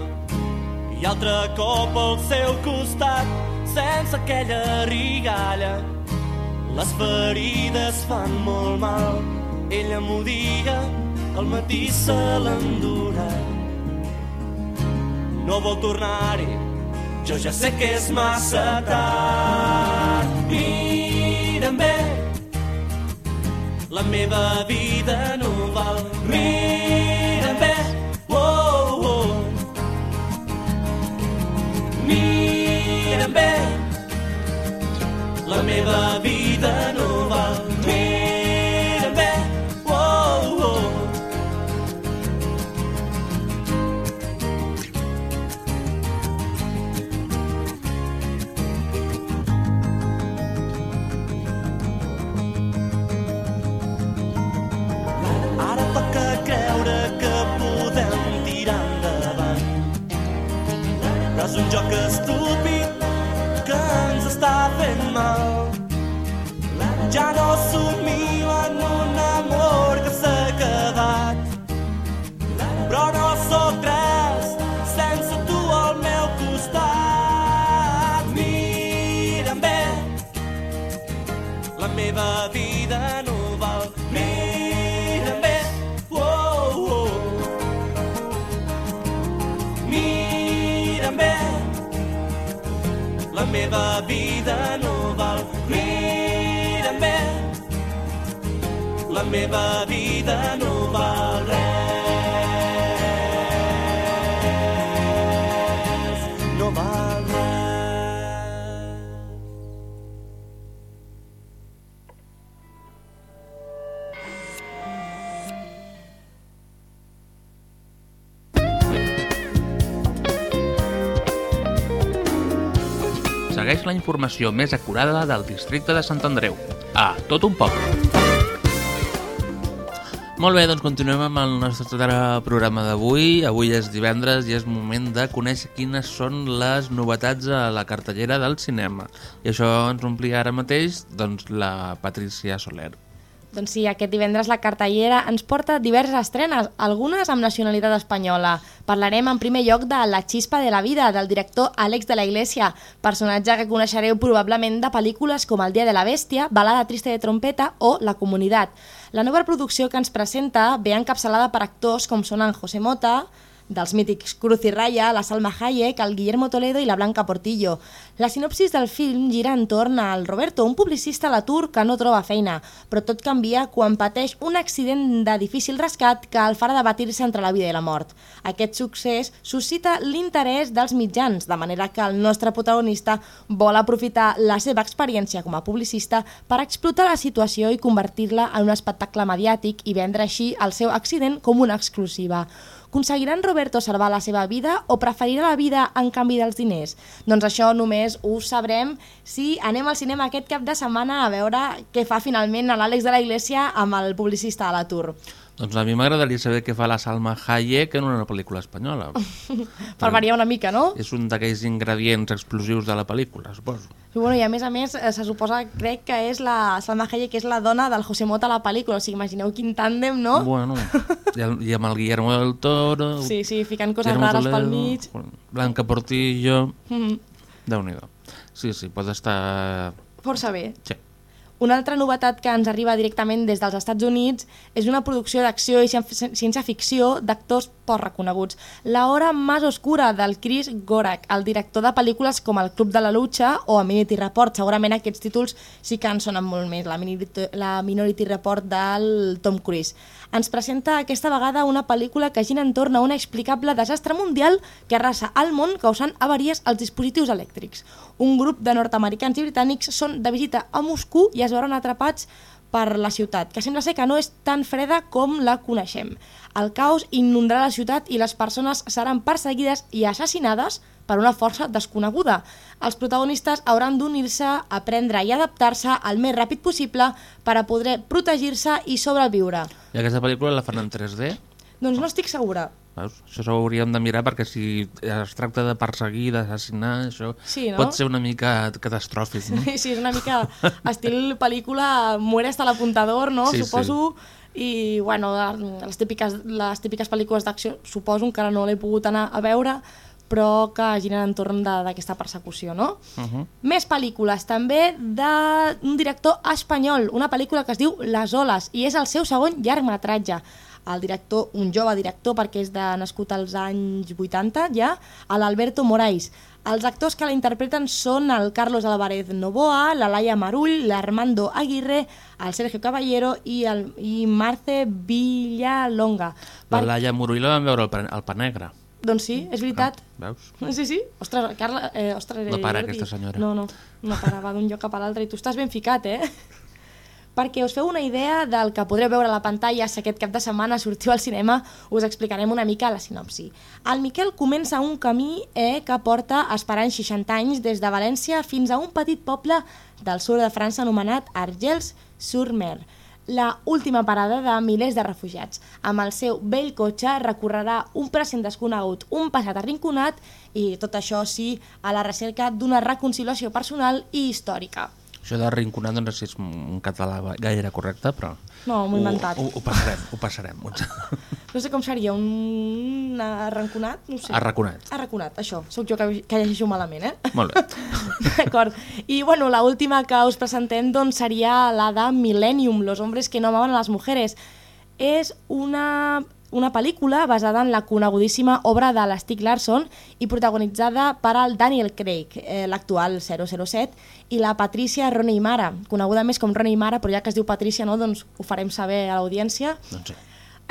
S9: i altre cop al seu costat sense aquella rigalla. Les ferides fan molt mal ella m'ho dia al matí se l'endurà. No vol tornar-hi jo ja sé que és massa tard. Mira'm bé la meva vida no val mira'm meva vida no val. Mira'm bé, la meva vida no val res.
S4: Segueix la informació més acurada del districte de Sant Andreu. A tot un poble. Molt bé, doncs continuem amb el nostre programa d'avui. Avui és divendres i és moment de conèixer quines són les novetats a la cartellera del cinema. I això ens omplia ara mateix doncs, la Patricia Soler.
S2: Doncs sí, aquest divendres la cartellera ens porta diverses estrenes, algunes amb nacionalitat espanyola. Parlarem en primer lloc de La xispa de la vida, del director Àlex de la Iglesia, personatge que coneixereu probablement de pel·lícules com El dia de la bèstia, Balada triste de trompeta o La comunitat. La nova producció que ens presenta ve encapçalada per actors com són en José Mota, dels mítics Cruz i Raya, la Salma Hayek, el Guillermo Toledo i la Blanca Portillo. La sinopsis del film gira entorn al Roberto, un publicista a l'atur que no troba feina, però tot canvia quan pateix un accident de difícil rescat que el farà debatir-se entre la vida i la mort. Aquest succés suscita l'interès dels mitjans, de manera que el nostre protagonista vol aprofitar la seva experiència com a publicista per explotar la situació i convertir-la en un espectacle mediàtic i vendre així el seu accident com una exclusiva. Aconseguirà en Roberto salvar la seva vida o preferirà la vida en canvi dels diners? Doncs això només ho sabrem si anem al cinema aquest cap de setmana a veure què fa finalment l'Àlex de la Iglesia amb el publicista a l'atur.
S4: Doncs a mi m'agradaria saber què fa la Salma Hayek en una pel·lícula espanyola. *laughs*
S2: Per variar una mica, no?
S4: És un d'aquells ingredients explosius de la pel·lícula, suposo.
S2: I, bueno, I a més a més, eh, se suposa, crec que és la Salma Hayek, que és la dona del José Mota a la pel·lícula, o sigui, imagineu quin tàndem, no?
S4: Bueno, *laughs* i, el, i amb el Guillermo del Toro...
S2: Sí, sí, ficant coses
S4: Guillermo
S2: rares pel
S4: Toledo,
S2: mig.
S4: Blanca Portillo... *laughs*
S2: Mhm.
S4: déu nhi Sí, sí, pot estar...
S2: Força bé.
S4: Sí.
S2: Una altra novetat que ens arriba directament des dels Estats Units és una producció d'acció i ciència-ficció d'actors poc reconeguts. La hora més oscura del Chris Gorak, el director de pel·lícules com El Club de la Lucha o Minority Report. Segurament aquests títols sí que en sonen molt més, la Minority, la Minority Report del Tom Cruise. Ens presenta aquesta vegada una pel·lícula que gira entorn a un explicable desastre mundial que arrasa al món causant avaries als dispositius elèctrics. Un grup de nord-americans i britànics són de visita a Moscou i es veuen atrapats per la ciutat, que sembla ser que no és tan freda com la coneixem. El caos inundarà la ciutat i les persones seran perseguides i assassinades per una força desconeguda. Els protagonistes hauran d'unir-se, aprendre i adaptar-se el més ràpid possible per a poder protegir-se i sobreviure.
S4: I aquesta pel·lícula la fan en 3D?
S2: Doncs no estic segura.
S4: Veus? Això s'ho hauríem de mirar perquè si es tracta de perseguir, d'assassinar, això
S2: Sí, no?
S4: pot ser una mica catastròfic. No?
S2: Sí, sí, és una mica estil pel·lícula Muere hasta l'apuntador, no?
S4: Sí, sí.
S2: suposo. I, bueno, les típiques, les típiques pel·lícules d'acció, suposo, encara no l'he pogut anar a veure, però que giren entorn d'aquesta persecució, no?
S4: Uh -huh.
S2: Més pel·lícules, també d'un director espanyol, una pel·lícula que es diu Les Oles, i és el seu segon llargmetratge. El director, un jove director, perquè és de nascut als anys 80 ja, a l'Alberto Moraes. Els actors que la interpreten són el Carlos Álvarez Novoa, la Laia Marull, l'Armando Aguirre, el Sergio Caballero i, el, i Marce Villalonga.
S4: La Laia Morull la vam veure al al Pa Negre.
S2: Doncs sí, és veritat.
S4: Veus? *laughs*
S2: Sí, sí. Ostres, Carla, eh, ostres,
S4: No para
S2: Jordi.
S4: aquesta senyora.
S2: No, no, no parava d'un lloc cap a l'altre i tu estàs ben ficat, eh? Perquè us feu una idea del que podreu veure a la pantalla si aquest cap de setmana sortiu al cinema, us explicarem una mica la sinopsi. El Miquel comença un camí eh, que porta esperant 60 anys des de València fins a un petit poble del sud de França anomenat Argels-sur-Mer la última parada de milers de refugiats. Amb el seu vell cotxe recorrerà un present desconegut, un passat arrinconat i tot això sí a la recerca d'una reconciliació personal i històrica.
S4: Això de rinconat no sé si és un català gaire correcte, però...
S2: No, m'ho he inventat.
S4: Ho, ho, ho passarem, ho passarem.
S2: No sé com seria, un arranconat? No sé.
S4: Arraconat.
S2: Arraconat, això. Sóc jo que, que llegeixo malament, eh?
S4: Molt bé. *laughs*
S2: D'acord. I bueno, la última que us presentem doncs, seria la de Millennium, Los hombres que no amaban a las mujeres. És una, una pel·lícula basada en la conegudíssima obra de l'Stieg Larsson i protagonitzada per al Daniel Craig, eh, l'actual 007, i la Patricia Roney Mara, coneguda més com Roney Mara, però ja que es diu Patricia, no, doncs ho farem saber a l'audiència.
S4: Doncs sí.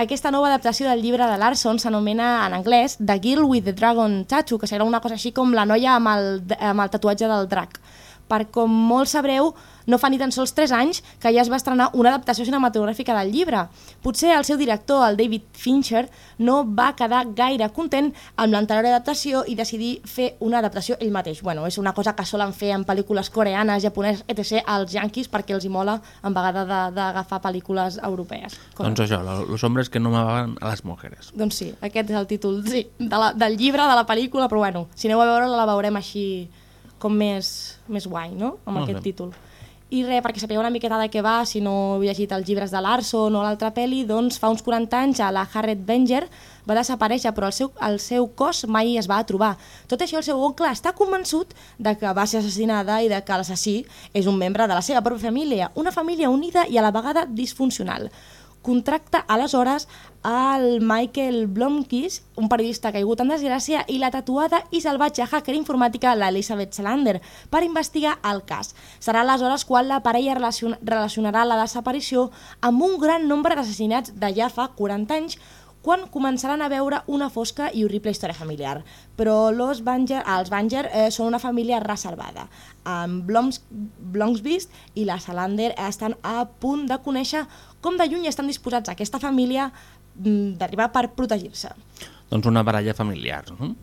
S2: Aquesta nova adaptació del llibre de Larson s'anomena en anglès The Girl with the Dragon Tattoo, que serà una cosa així com la noia amb el, amb el tatuatge del drac. Per com molt sabreu, no fa ni tan sols 3 anys que ja es va estrenar una adaptació cinematogràfica del llibre. Potser el seu director, el David Fincher, no va quedar gaire content amb l'anterior adaptació i decidir fer una adaptació ell mateix. Bueno, és una cosa que solen fer en pel·lícules coreanes, japoneses, etc., als yanquis, perquè els hi mola en vegada d'agafar pel·lícules europees. Com-
S4: Doncs això, lo- los hombres que no amaban a les mujeres.
S2: doncs sí, aquest és el títol sí, de la, del llibre, de la pel·lícula, però bueno, si aneu a veure-la la veurem així com més, més guai, no?, amb
S4: Molt
S2: aquest
S4: bé.
S2: títol. I res, perquè sapigueu una miqueta de què va, si no heu llegit els llibres de Larson o l'altra pel·li, doncs fa uns 40 anys a la Harriet Benger va desaparèixer, però el seu, el seu cos mai es va trobar. Tot això el seu oncle està convençut de que va ser assassinada i de que l'assassí és un membre de la seva pròpia família, una família unida i a la vegada disfuncional contracta aleshores el Michael Blomkis, un periodista caigut en desgràcia, i la tatuada i salvatge hacker informàtica, l'Elisabeth Salander, per investigar el cas. Serà aleshores quan la parella relacion relacionarà la desaparició amb un gran nombre d'assassinats de ja fa 40 anys, quan començaran a veure una fosca i horrible història familiar. Però los Banger, els Banger eh, són una família reservada. En Bloms, Blomsbeast i la Salander estan a punt de conèixer com de lluny estan disposats aquesta família mm, d'arribar per protegir-se.
S4: Doncs una baralla familiar. No?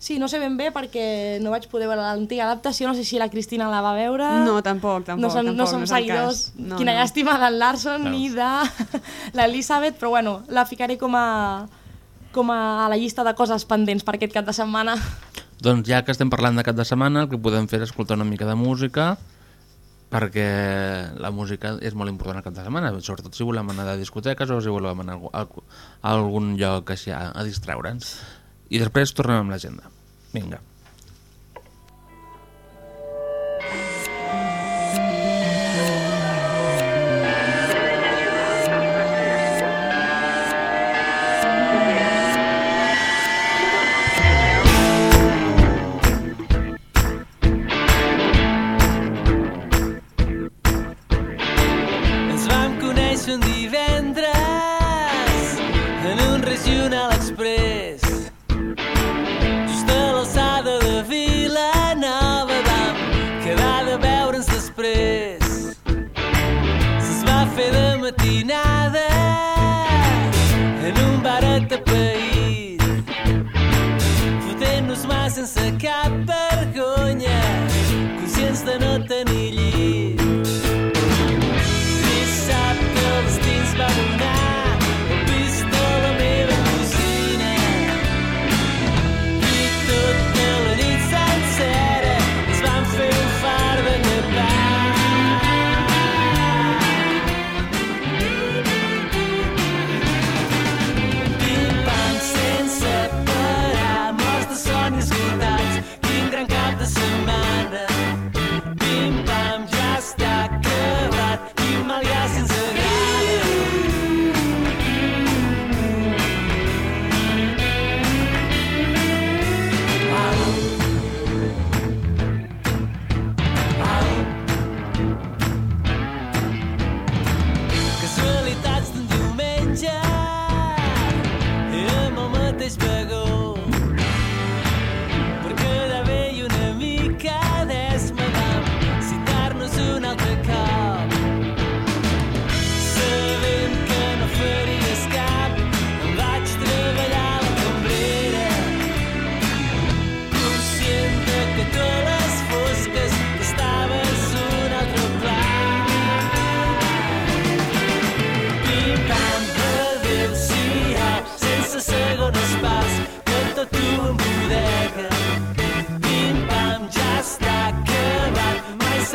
S2: Sí, no sé ben bé perquè no vaig poder veure l'antiga adaptació, no sé si la Cristina la va veure.
S1: No, tampoc, tampoc,
S2: No som, no
S1: tampoc,
S2: som
S1: no és el
S2: seguidors.
S1: No,
S2: quina
S1: no.
S2: llàstima del Larson ni de *laughs* l'Elisabeth, però bueno, la ficaré com a, com a la llista de coses pendents per aquest cap de setmana. *laughs*
S4: Doncs ja que estem parlant de cap de setmana, el que podem fer és escoltar una mica de música, perquè la música és molt important al cap de setmana, sobretot si volem anar a discoteques o si volem anar a algun lloc així a, a distraure'ns. I després tornem amb l'agenda. Vinga.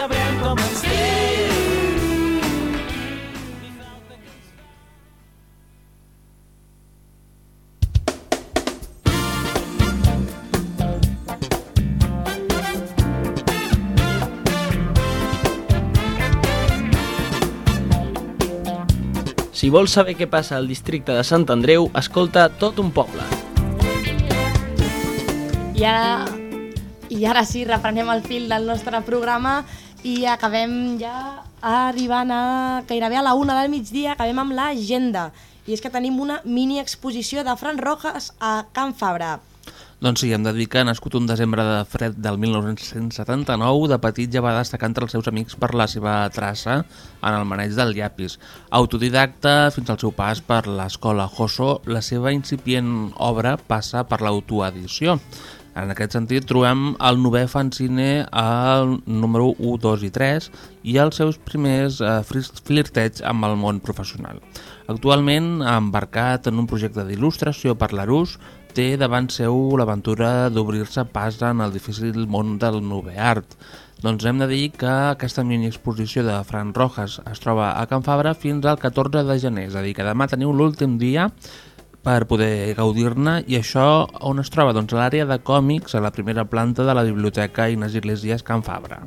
S10: Sabrem com ens deia.
S3: Si vols saber què passa al districte de Sant Andreu, escolta tot un poble.
S2: I ara, I ara sí, reprenem el fil del nostre programa i acabem ja arribant a gairebé a la una del migdia, acabem amb l'agenda. I és que tenim una mini exposició de Fran Rojas a Can Fabra.
S4: Doncs sí, hem de dir que nascut un desembre de fred del 1979, de petit ja va destacar entre els seus amics per la seva traça en el maneig del llapis. Autodidacta fins al seu pas per l'escola Josso, la seva incipient obra passa per l'autoedició. En aquest sentit, trobem el novè fanzine al número 1, 2 i 3 i els seus primers eh, flirteig amb el món professional. Actualment, embarcat en un projecte d'il·lustració per l'Arús, té davant seu l'aventura d'obrir-se pas en el difícil món del novè art. Doncs hem de dir que aquesta mini exposició de Fran Rojas es troba a Can Fabra fins al 14 de gener, és a dir, que demà teniu l'últim dia per poder gaudir-ne i això on es troba? Doncs a l'àrea de còmics a la primera planta de la Biblioteca Inés Iglesias Can Fabra.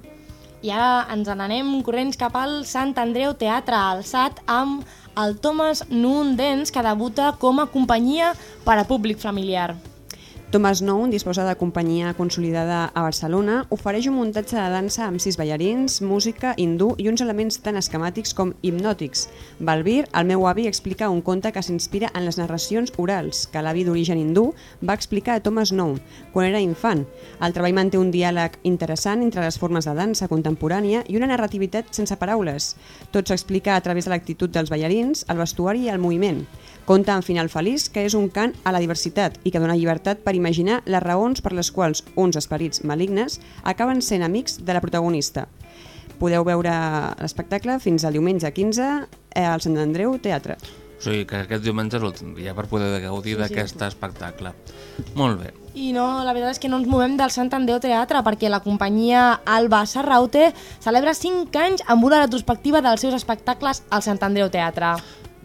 S2: I ara ens n'anem corrents cap al Sant Andreu Teatre Alçat amb el Thomas Nundens, que debuta com a companyia per a públic familiar.
S1: Thomas Noun disposa de companyia consolidada a Barcelona, ofereix un muntatge de dansa amb sis ballarins, música, hindú i uns elements tan esquemàtics com hipnòtics. Balbir, el meu avi, explica un conte que s'inspira en les narracions orals que l'avi d'origen hindú va explicar a Thomas Noun quan era infant. El treball manté un diàleg interessant entre les formes de dansa contemporània i una narrativitat sense paraules. Tot s'explica a través de l'actitud dels ballarins, el vestuari i el moviment. Conta amb final feliç, que és un cant a la diversitat i que dona llibertat per imaginar les raons per les quals uns esperits malignes acaben sent amics de la protagonista. Podeu veure l'espectacle fins al diumenge 15 eh, al Sant Andreu Teatre.
S4: O sigui que aquest diumenge és l'últim dia per poder gaudir
S2: Sí, sí.
S4: d'aquest espectacle. Molt bé.
S2: I no, la veritat és que no ens movem del Sant Andreu Teatre perquè la companyia Alba Serraute celebra 5 anys amb una retrospectiva dels seus espectacles al Sant Andreu Teatre.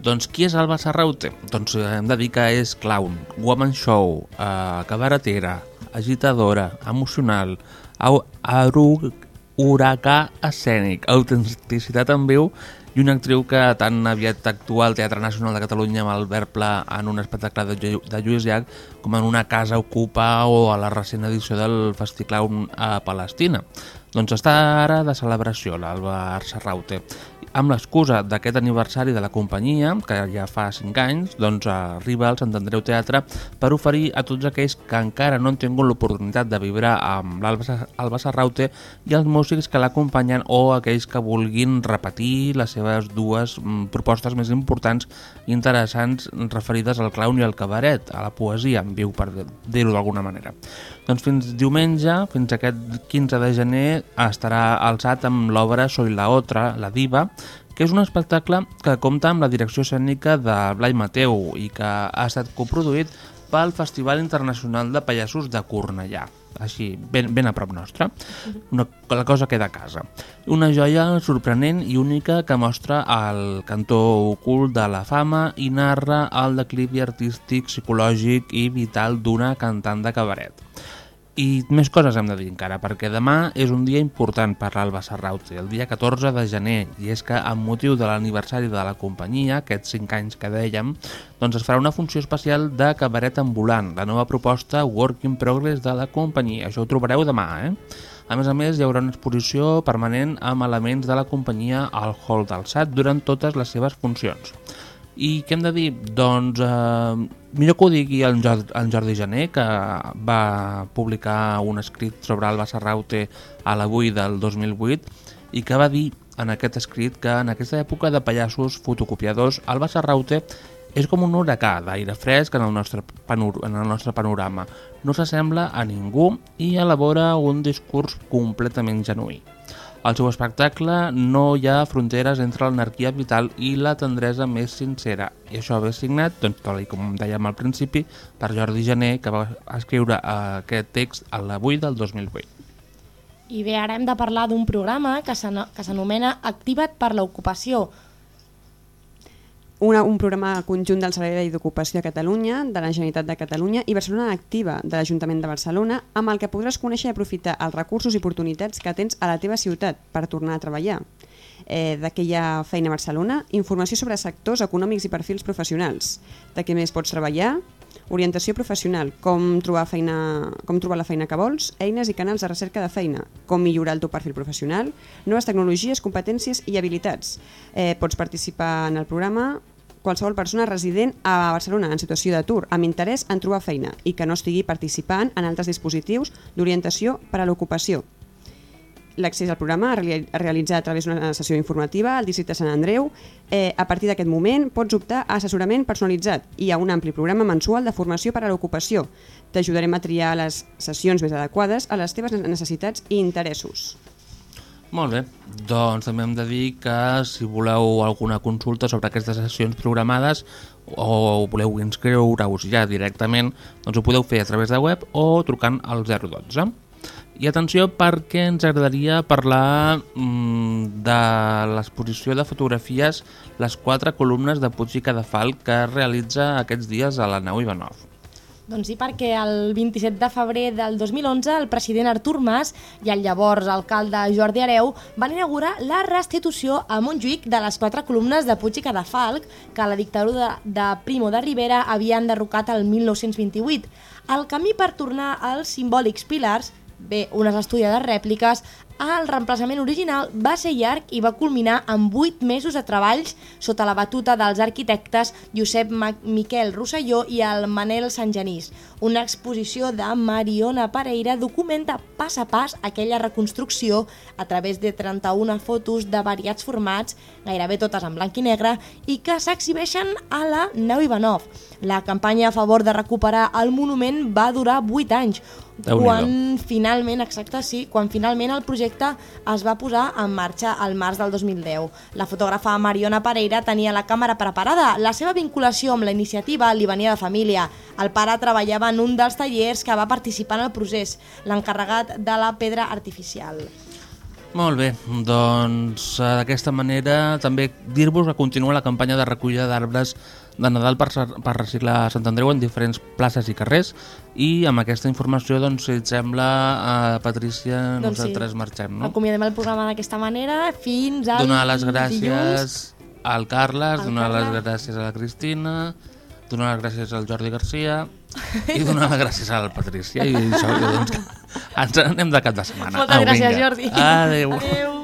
S4: Doncs qui és Alba Serraute? Doncs eh, hem de dir que és clown, woman show, eh, cabaretera, agitadora, emocional, huracà escènic, autenticitat en veu i una actriu que tan aviat actua al Teatre Nacional de Catalunya amb Albert Pla en un espectacle de, de Lluís Llach com en una casa ocupa o a la recent edició del Festiclaun a Palestina. Doncs està ara de celebració l'Alba Serraute. Amb l'excusa d'aquest aniversari de la companyia, que ja fa 5 anys, doncs arriba al Sant Andreu Teatre per oferir a tots aquells que encara no han tingut l'oportunitat de vibrar amb l'Alba Alba Serraute i els músics que l'acompanyen o aquells que vulguin repetir les seves dues mm, propostes més importants i interessants referides al clown i al cabaret, a la poesia en viu, per dir-ho d'alguna manera. Doncs fins diumenge, fins aquest 15 de gener, estarà alçat amb l'obra Soy la otra, la diva, que és un espectacle que compta amb la direcció escènica de Blai Mateu i que ha estat coproduït pel Festival Internacional de Pallassos de Cornellà així, ben, ben a prop nostre. Una, la cosa queda a casa. Una joia sorprenent i única que mostra el cantó ocult de la fama i narra el declivi artístic, psicològic i vital d'una cantant de cabaret. I més coses hem de dir encara, perquè demà és un dia important per l'Alba Serraute, el dia 14 de gener, i és que amb motiu de l'aniversari de la companyia, aquests 5 anys que dèiem, doncs es farà una funció especial de cabaret ambulant, la nova proposta Work in Progress de la companyia. Això ho trobareu demà, eh? A més a més, hi haurà una exposició permanent amb elements de la companyia al hall del SAT durant totes les seves funcions. I què hem de dir? Doncs eh, millor que ho digui Jordi, en Jordi Jané, que va publicar un escrit sobre Alba Serraute a l'avui del 2008 i que va dir en aquest escrit que en aquesta època de pallassos fotocopiadors Alba Serraute és com un huracà d'aire fresc en el, nostre panor en el nostre panorama. No s'assembla a ningú i elabora un discurs completament genuí. Al seu espectacle no hi ha fronteres entre l'anarquia vital i la tendresa més sincera. I això ve signat, doncs, tal com dèiem al principi, per Jordi Jané, que va escriure aquest text a l'avui del 2008.
S2: I bé, ara hem de parlar d'un programa que s'anomena Activa't per l'ocupació,
S1: una, un programa conjunt del Servei d'Ocupació de Catalunya, de la Generalitat de Catalunya i Barcelona Activa, de l'Ajuntament de Barcelona, amb el que podràs conèixer i aprofitar els recursos i oportunitats que tens a la teva ciutat per tornar a treballar. Eh, d'aquella feina a Barcelona, informació sobre sectors econòmics i perfils professionals, de què més pots treballar, orientació professional, com trobar, feina, com trobar la feina que vols, eines i canals de recerca de feina, com millorar el teu perfil professional, noves tecnologies, competències i habilitats. Eh, pots participar en el programa qualsevol persona resident a Barcelona en situació d'atur amb interès en trobar feina i que no estigui participant en altres dispositius d'orientació per a l'ocupació. L'accés al programa es reali- es realitza a través d'una sessió informativa al districte de Sant Andreu. Eh, a partir d'aquest moment pots optar a assessorament personalitzat i a un ampli programa mensual de formació per a l'ocupació. T'ajudarem a triar les sessions més adequades a les teves necessitats i interessos.
S4: Molt bé, doncs també hem de dir que si voleu alguna consulta sobre aquestes sessions programades o voleu inscriure-us ja directament, doncs ho podeu fer a través de web o trucant al 012. I atenció perquè ens agradaria parlar mm, de l'exposició de fotografies Les quatre columnes de Puig i Cadafal que es realitza aquests dies a la nau Ivanov.
S2: Doncs sí, perquè el 27 de febrer del 2011 el president Artur Mas i el llavors alcalde Jordi Areu van inaugurar la restitució a Montjuïc de les quatre columnes de Puig i Cadafalc que la dictadura de, de Primo de Rivera havia enderrocat el 1928. El camí per tornar als simbòlics pilars, bé, unes estudiades rèpliques, el reemplaçament original va ser llarg i va culminar amb 8 mesos de treballs sota la batuta dels arquitectes Josep Miquel Rosselló i el Manel Sant Genís. Una exposició de Mariona Pereira documenta pas a pas aquella reconstrucció a través de 31 fotos de variats formats, gairebé totes en blanc i negre, i que s'exhibeixen a la Nau Ivanov. La campanya a favor de recuperar el monument va durar 8 anys. Quan finalment, exacte, sí, quan finalment el projecte es va posar en marxa al març del 2010. La fotògrafa Mariona Pereira tenia la càmera preparada. La seva vinculació amb la iniciativa li venia de família. El pare treballava en un dels tallers que va participar en el procés, l'encarregat de la pedra artificial.
S4: Molt bé, doncs eh, d'aquesta manera també dir-vos que continua la campanya de recollida d'arbres de Nadal per, per reciclar Sant Andreu en diferents places i carrers i amb aquesta informació, doncs, si et sembla, eh, Patrícia,
S2: Doncs sí.
S4: nosaltres marxem, no?
S2: Acomiadem el programa d'aquesta manera fins al
S4: Donar les
S2: dilluns.
S4: gràcies al Carles,
S2: Al
S4: donar les
S2: Carles.
S4: gràcies a la Cristina, donar les gràcies al Jordi Garcia i donar les gràcies al Patricia i això, doncs, ens anem de cap de setmana.
S2: Moltes
S4: Au,
S2: gràcies,
S4: vinga.
S2: Jordi.
S4: Adéu.
S2: Adéu.